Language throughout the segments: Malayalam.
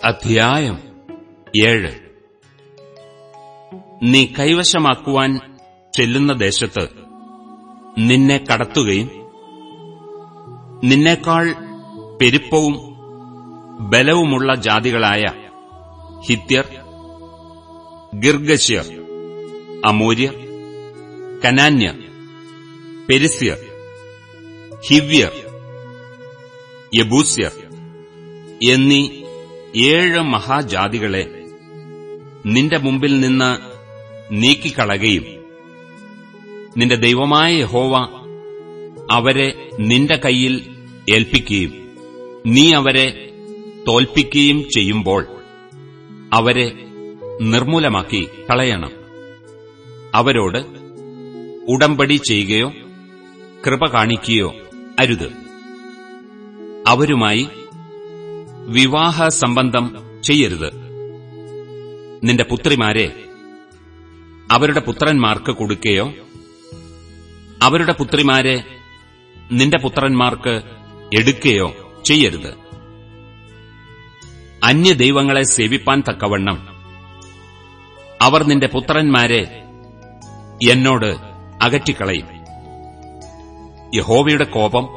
അധ്യായം ഏഴ്. നീ കൈവശമാക്കുവാൻ ചെല്ലുന്ന ദേശത്ത് നിന്നെ കടത്തുകയും നിന്നേക്കാൾ പെരുപ്പവും ബലവുമുള്ള ജാതികളായ ഹിത്യർ ഗിർഗശ്യർ അമൂര്യർ കനാന്യർ പെരിസ്യർ ഹിവ്യർ യബൂസ്യർ എന്നീ ഏഴ് മഹാജാതികളെ നിന്റെ മുമ്പിൽ നിന്ന് നീക്കിക്കളകയും നിന്റെ ദൈവമായ യഹോവ അവരെ നിന്റെ കയ്യിൽ ഏൽപ്പിക്കുകയും നീ അവരെ തോൽപ്പിക്കുകയും ചെയ്യുമ്പോൾ അവരെ നിർമൂലമാക്കി കളയണം. അവരോട് ഉടമ്പടി ചെയ്യുകയോ കൃപ കാണിക്കുകയോ അരുത്. അവരുമായി വിവാഹ സംബന്ധം ചെയ്യരുത്. നിന്റെ പുത്രിമാരെ അവരുടെ പുത്രന്മാർക്ക് കൊടുക്കുകയോ അവരുടെ പുത്രിമാരെ നിന്റെ പുത്രന്മാർക്ക് എടുക്കുകയോ ചെയ്യരുത്. അന്യദൈവങ്ങളെ സേവിപ്പാൻ തക്കവണ്ണം അവർ നിന്റെ പുത്രന്മാരെ എന്നോട് അകറ്റിക്കളയും. യഹോവയുടെ കോപം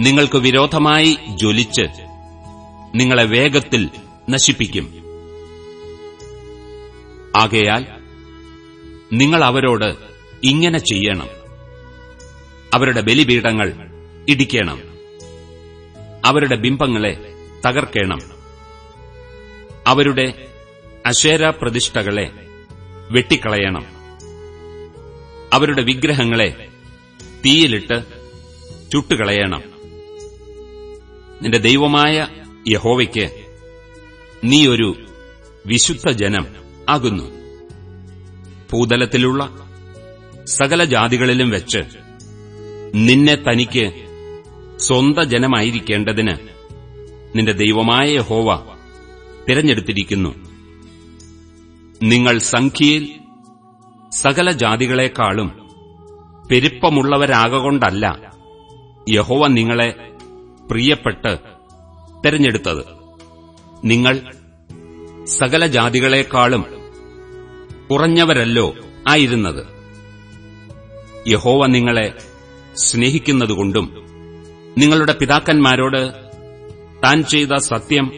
നിങ്ങൾക്ക് വിരോധമായി ജ്വലിച്ച് നിങ്ങളെ വേഗത്തിൽ നശിപ്പിക്കും. ആകയാൽ നിങ്ങൾ അവരോട് ഇങ്ങനെ ചെയ്യണം. അവരുടെ ബലിപീഠങ്ങൾ ഇടിക്കണം. അവരുടെ ബിംബങ്ങളെ തകർക്കണം. അവരുടെ അശേര പ്രതിഷ്ഠകളെ വെട്ടിക്കളയണം. അവരുടെ വിഗ്രഹങ്ങളെ തീയിലിട്ട് ചുട്ടുകളയണം. നിന്റെ ദൈവമായ യഹോവയ്ക്ക് നീ ഒരു വിശുദ്ധ ജനം ആകുന്നു. ഭൂതലത്തിലുള്ള സകല ജാതികളിലും വെച്ച് നിന്നെ തനിക്ക് സ്വന്ത ജനമായിരിക്കേണ്ടതിന് നിന്റെ ദൈവമായ ഹോവ തിരഞ്ഞെടുത്തിരിക്കുന്നു. നിങ്ങൾ സംഖ്യയിൽ സകല ജാതികളെക്കാളും പെരുപ്പമുള്ളവരാകൊണ്ടല്ല യഹോവ നിങ്ങളെ പ്രിയപ്പെട്ട് തെരഞ്ഞെടുത്തത്. നിങ്ങൾ സകല ജാതികളെക്കാളും കുറഞ്ഞവരല്ലോ ആയിരുന്നത്. യഹോവ നിങ്ങളെ സ്നേഹിക്കുന്നതുകൊണ്ടും നിങ്ങളുടെ പിതാക്കന്മാരോട് താൻ ചെയ്ത സത്യം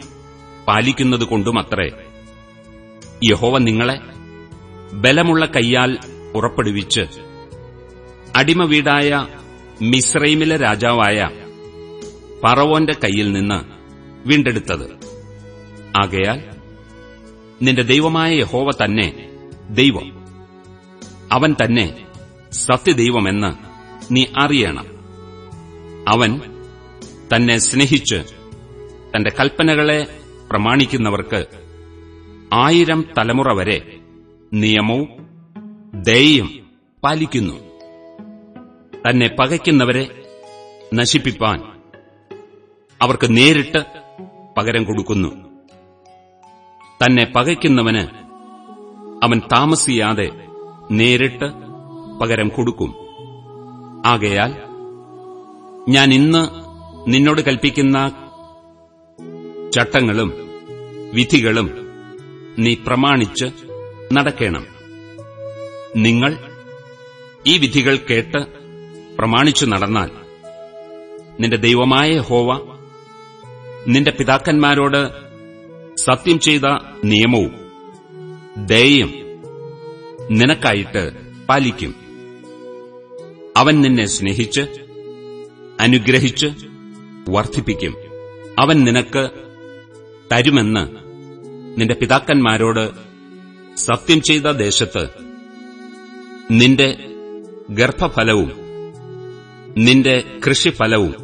പാലിക്കുന്നതുകൊണ്ടുമത്രേ. യഹോവ നിങ്ങളെ ബലമുള്ള കൈയാൽ പുറപ്പെടുവിച്ച് അടിമ വീടായ മിസ്രൈമിലെ രാജാവായ പറവോന്റെ കയ്യിൽ നിന്ന് വീണ്ടെടുത്തത്. ആകയാൽ നിന്റെ ദൈവമായ യഹോവ തന്നെ ദൈവം. അവൻ തന്നെ സത്യദൈവമെന്ന് നീ അറിയണം. അവൻ തന്നെ സ്നേഹിച്ച് തന്റെ കൽപ്പനകളെ പ്രമാണിക്കുന്നവർക്ക് ആയിരം തലമുറ വരെ നിയമവും ദയയും പാലിക്കുന്നു. തന്നെ പകയ്ക്കുന്നവരെ നശിപ്പിപ്പാൻ അവർക്ക് നേരിട്ട് പകരം കൊടുക്കുന്നു. തന്നെ പകയ്ക്കുന്നവന് അവൻ താമസിയാതെ നേരിട്ട് പകരം കൊടുക്കും. ആകയാൽ ഞാൻ ഇന്ന് നിന്നോട് കൽപ്പിക്കുന്ന ചട്ടങ്ങളും വിധികളും നീ പ്രമാണിച്ച് നടക്കണം. നിങ്ങൾ ഈ വിധികൾ കേട്ട് പ്രമാണിച്ചു നടന്നാൽ നിന്റെ ദൈവമായ ഹോവ നിന്റെ പിതാക്കന്മാരോട് സത്യം ചെയ്ത നിയമവും ദയയും നിനക്കായിട്ട് പാലിക്കും. അവൻ നിന്നെ സ്നേഹിച്ച് അനുഗ്രഹിച്ച് വർദ്ധിപ്പിക്കും. അവൻ നിനക്ക് തരുമെന്ന് നിന്റെ പിതാക്കന്മാരോട് സത്യം ചെയ്ത ദേശത്ത് നിന്റെ ഗർഭഫലവും നിന്റെ കൃഷിഫലവും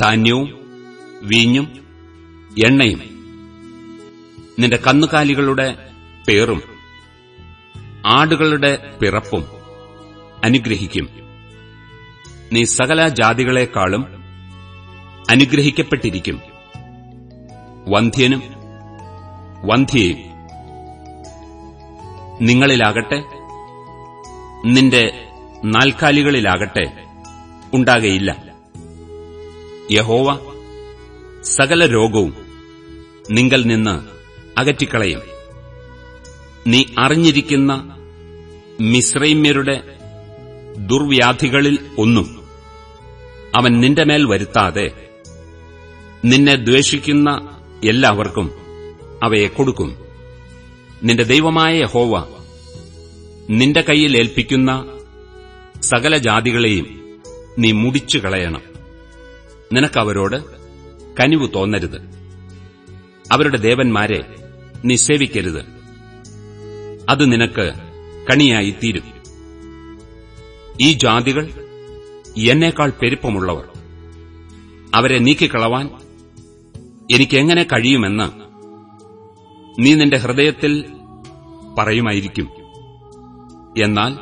ധാന്യവും വീഞ്ഞും എണ്ണയും നിന്റെ കന്നുകാലികളുടെ പേറും ആടുകളുടെ പിറപ്പും അനുഗ്രഹിക്കും. നീ സകല ജാതികളെക്കാളും അനുഗ്രഹിക്കപ്പെട്ടിരിക്കും. വന്ധ്യനും വന്ധ്യയും നിങ്ങളിലാകട്ടെ നിന്റെ നാൽക്കാലികളിലാകട്ടെ ഉണ്ടാകയില്ല. യഹോവ സകല രോഗവും നിങ്ങൾ നിന്ന് അകറ്റിക്കളയും. നീ അറിഞ്ഞിരിക്കുന്ന മിശ്രൈമ്യരുടെ ദുർവ്യാധികളിൽ ഒന്നും അവൻ നിന്റെ മേൽ വരുത്താതെ നിന്നെ ദ്വേഷിക്കുന്ന എല്ലാവർക്കും അവയെ കൊടുക്കും. നിന്റെ ദൈവമായ ഹോവ നിന്റെ കയ്യിൽ ഏൽപ്പിക്കുന്ന സകല ജാതികളെയും നീ മുടിച്ചു കളയണം നിനക്കവരോട് കനിവ് തോന്നരുത്. അവരുടെ ദേവന്മാരെ നിസേവിക്കരുത് അത് നിനക്ക് കണിയായിത്തീരും ഈ ജാതികൾ എന്നേക്കാൾ പെരുപ്പമുള്ളവർ. അവരെ നീക്കിക്കളവാൻ എനിക്കെങ്ങനെ കഴിയുമെന്ന് നീ നിന്റെ ഹൃദയത്തിൽ പറയുമായിരിക്കും. എന്നാൽ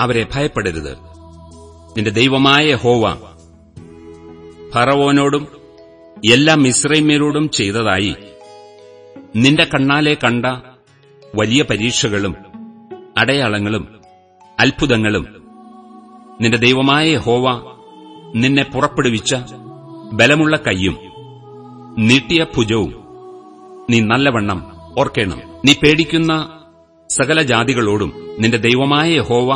അവരെ ഭയപ്പെടരുത്. നിന്റെ ദൈവമായ ഹോവ ഫറവോനോടും എല്ലാ മിശ്രൈമ്യരോടും ചെയ്തതായി. നിന്റെ കണ്ണാലെ കണ്ട വലിയ പരീക്ഷകളും അടയാളങ്ങളും അത്ഭുതങ്ങളും നിന്റെ ദൈവമായ ഹോവ നിന്നെ പുറപ്പെടുവിച്ച ബലമുള്ള കൈയും നീട്ടിയ ഭുജവും നീ നല്ലവണ്ണം ഓർക്കേണം. നീ പേടിക്കുന്ന സകല ജാതികളോടും നിന്റെ ദൈവമായ ഹോവ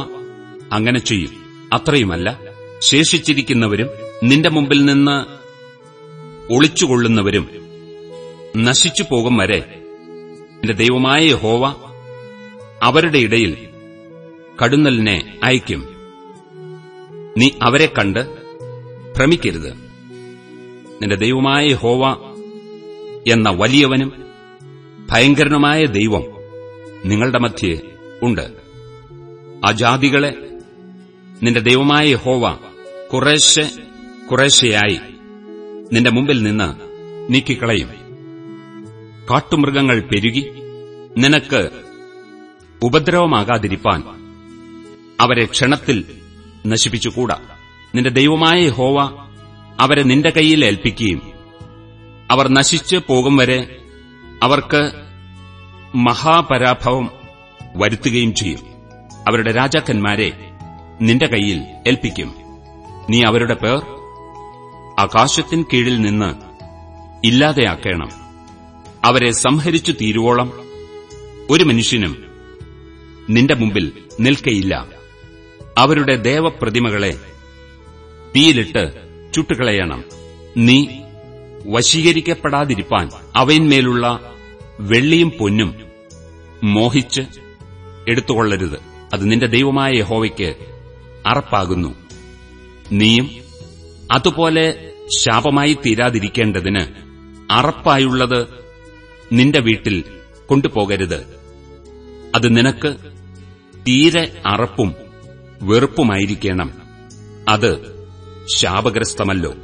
അങ്ങനെ ചെയ്യും. അത്രയുമല്ല. ശേഷിച്ചിരിക്കുന്നവരും നിന്റെ മുമ്പിൽ നിന്ന് ഒളിച്ചുകൊള്ളുന്നവരും നശിച്ചു പോകും വരെ എന്റെ ദൈവമായ ഹോവ അവരുടെ ഇടയിൽ കടുന്നലിനെ അയക്കും നീ അവരെ കണ്ട് ഭ്രമിക്കരുത്. നിന്റെ ദൈവമായ ഹോവ എന്ന വലിയവനും ഭയങ്കരനുമായ ദൈവം നിങ്ങളുടെ മധ്യേ ഉണ്ട്. ആ ജാതികളെ നിന്റെ ദൈവമായ ഹോവ കുറേശ്ശെ കുറേശ്ശെയായി നിന്റെ മുമ്പിൽ നിന്ന് നീക്കിക്കളയും. കാട്ടുമൃഗങ്ങൾ പെരുകി നിനക്ക് ഉപദ്രവമാകാതിരിപ്പാൻ അവരെ ക്ഷണത്തിൽ നശിപ്പിച്ചുകൂടാ. നിന്റെ ദൈവമായ ഹോവ അവരെ നിന്റെ കയ്യിൽ ഏൽപ്പിക്കുകയും അവർ നശിച്ച് പോകും വരെ അവർക്ക് മഹാപരാഭവം വരുത്തുകയും ചെയ്യും. അവരുടെ രാജാക്കന്മാരെ നിന്റെ കയ്യിൽ ഏൽപ്പിക്കും. നീ അവരുടെ പേർ ആകാശത്തിൻ കീഴിൽ നിന്ന് ഇല്ലാതെയാക്കണം. അവരെ സംഹരിച്ചു തീരുവോളം ഒരു മനുഷ്യനും നിന്റെ മുമ്പിൽ നിൽക്കയില്ല. അവരുടെ ദേവപ്രതിമകളെ തീയിലിട്ട് ചുട്ടുകളയണം. നീ വശീകരിക്കപ്പെടാതിരിപ്പാൻ അവയിന്മേലുള്ള വെള്ളിയും പൊന്നും മോഹിച്ച് എടുത്തുകൊള്ളരുത്. അത് നിന്റെ ദൈവമായ യഹോവയ്ക്ക് അറപ്പാകുന്നു. നീയും അതുപോലെ ശാപമായി തീരാതിരിക്കേണ്ടതിന് അറപ്പായുള്ളത് നിന്റെ വീട്ടിൽ കൊണ്ടുപോകരുത്. അത് നിനക്ക് തീരെ അറപ്പും വെറുപ്പുമായിരിക്കണം. അത് ശാപഗ്രസ്തമല്ലോ.